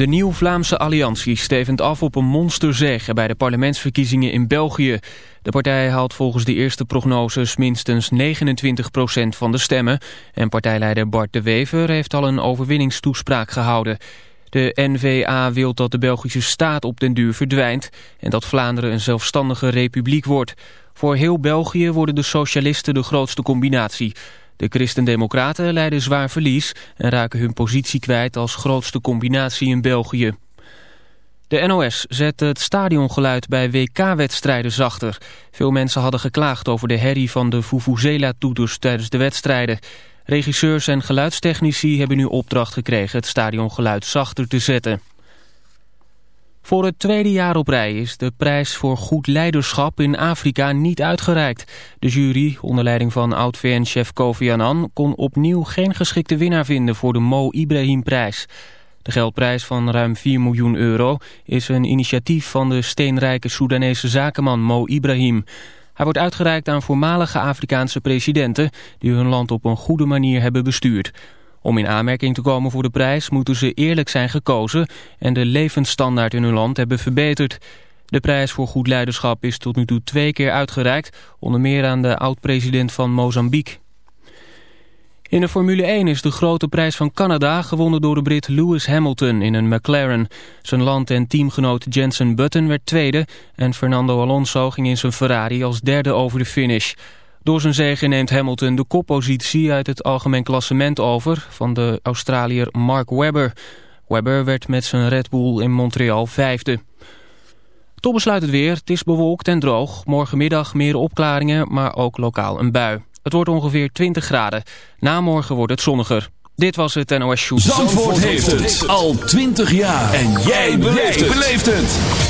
De Nieuw-Vlaamse Alliantie stevend af op een monsterzege bij de parlementsverkiezingen in België. De partij haalt volgens de eerste prognoses minstens 29% van de stemmen. En partijleider Bart de Wever heeft al een overwinningstoespraak gehouden. De N-VA wil dat de Belgische staat op den duur verdwijnt... en dat Vlaanderen een zelfstandige republiek wordt. Voor heel België worden de socialisten de grootste combinatie... De Christen-Democraten leiden zwaar verlies en raken hun positie kwijt als grootste combinatie in België. De NOS zet het stadiongeluid bij WK-wedstrijden zachter. Veel mensen hadden geklaagd over de herrie van de Vuvuzela-toeters tijdens de wedstrijden. Regisseurs en geluidstechnici hebben nu opdracht gekregen het stadiongeluid zachter te zetten. Voor het tweede jaar op rij is de prijs voor goed leiderschap in Afrika niet uitgereikt. De jury, onder leiding van oud-VN-chef Kofi Annan, kon opnieuw geen geschikte winnaar vinden voor de Mo Ibrahim-prijs. De geldprijs van ruim 4 miljoen euro is een initiatief van de steenrijke Soedanese zakenman Mo Ibrahim. Hij wordt uitgereikt aan voormalige Afrikaanse presidenten die hun land op een goede manier hebben bestuurd. Om in aanmerking te komen voor de prijs moeten ze eerlijk zijn gekozen en de levensstandaard in hun land hebben verbeterd. De prijs voor goed leiderschap is tot nu toe twee keer uitgereikt, onder meer aan de oud-president van Mozambique. In de Formule 1 is de grote prijs van Canada gewonnen door de Brit Lewis Hamilton in een McLaren. Zijn land- en teamgenoot Jensen Button werd tweede en Fernando Alonso ging in zijn Ferrari als derde over de finish. Door zijn zege neemt Hamilton de koppositie uit het algemeen klassement over van de Australiër Mark Webber. Webber werd met zijn Red Bull in Montreal vijfde. Tot besluit het weer. Het is bewolkt en droog. Morgenmiddag meer opklaringen, maar ook lokaal een bui. Het wordt ongeveer 20 graden. Na morgen wordt het zonniger. Dit was het NOS Shoot. Zandvoort heeft het al 20 jaar. En jij beleeft het.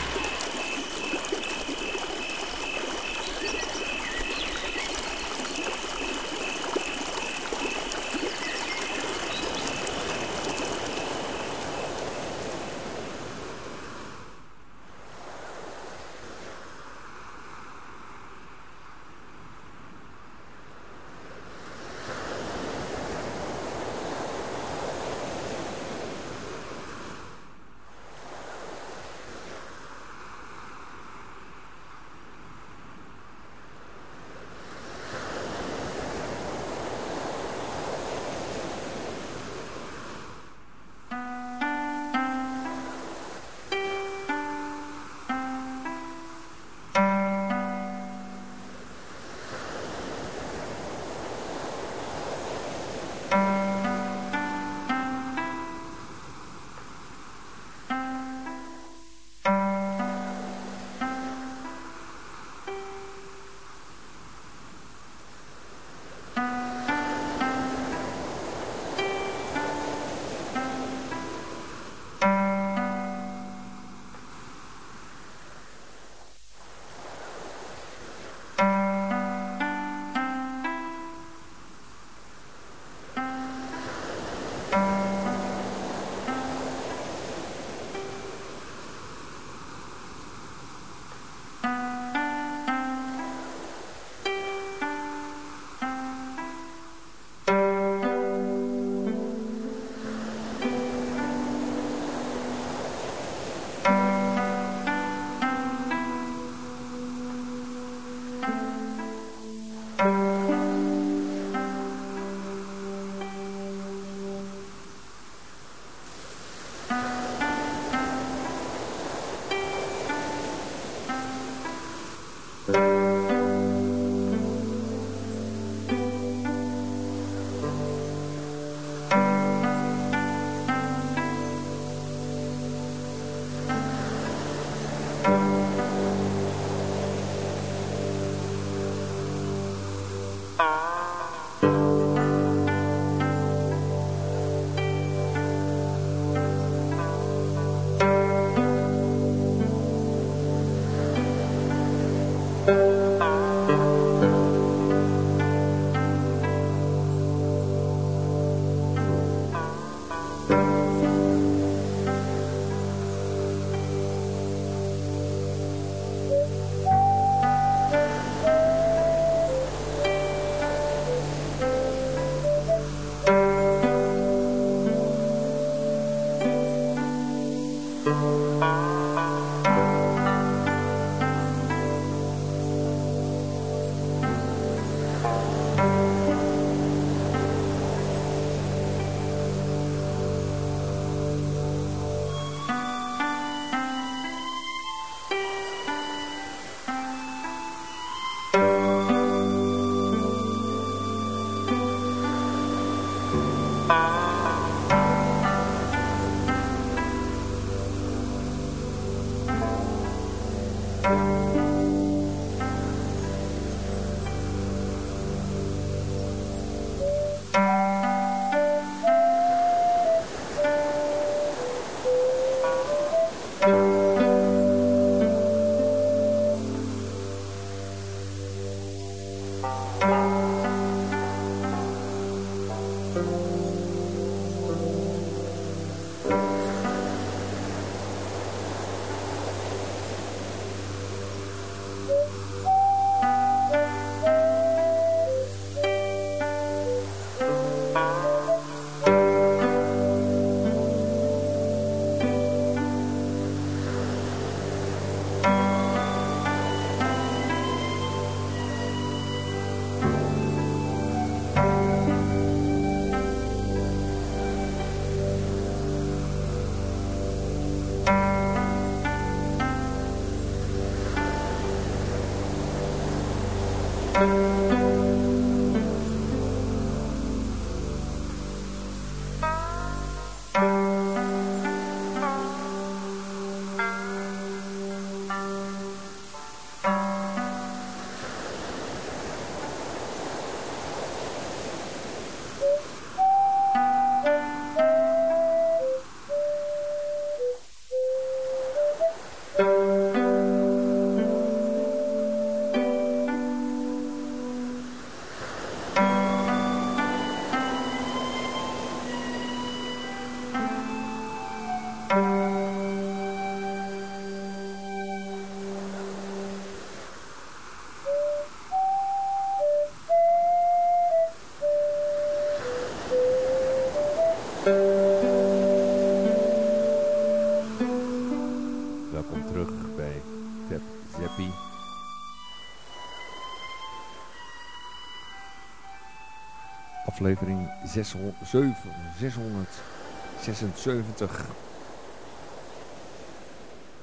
Aflevering 676.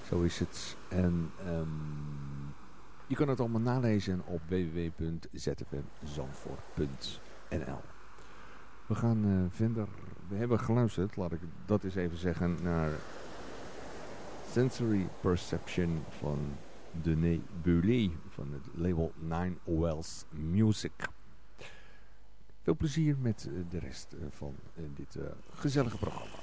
Zo is het. En um, je kan het allemaal nalezen op www.zfmzandvoort.nl We gaan uh, verder. We hebben geluisterd, laat ik dat eens even zeggen, naar Sensory Perception van Denis Boulet van het label Nine Wells Music. Veel plezier met eh, de rest eh, van eh, dit gezellige programma.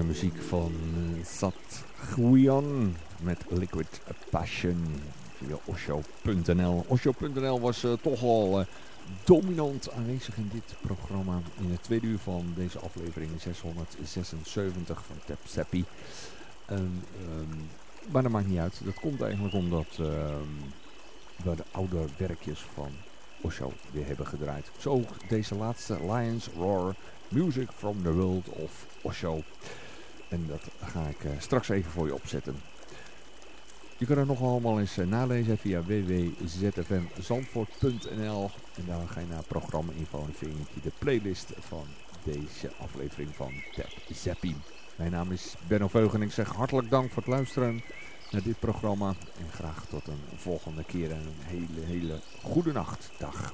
Muziek van uh, Sat Guian met Liquid Passion via Osho.nl. Osho.nl was uh, toch al uh, dominant aanwezig in dit programma. In het tweede uur van deze aflevering 676 van Tap Seppi. Um, maar dat maakt niet uit. Dat komt eigenlijk omdat um, we de oude werkjes van Osho weer hebben gedraaid. Zo deze laatste Lions Roar Music from the World of Osho. En dat ga ik uh, straks even voor je opzetten. Je kan het nog allemaal eens uh, nalezen via www.zfmzandvoort.nl En daar ga je naar programma info en vind je de playlist van deze aflevering van Tap Zappie. Mijn naam is Benno Veug en ik zeg hartelijk dank voor het luisteren naar dit programma. En graag tot een volgende keer en een hele, hele goede nacht. Dag.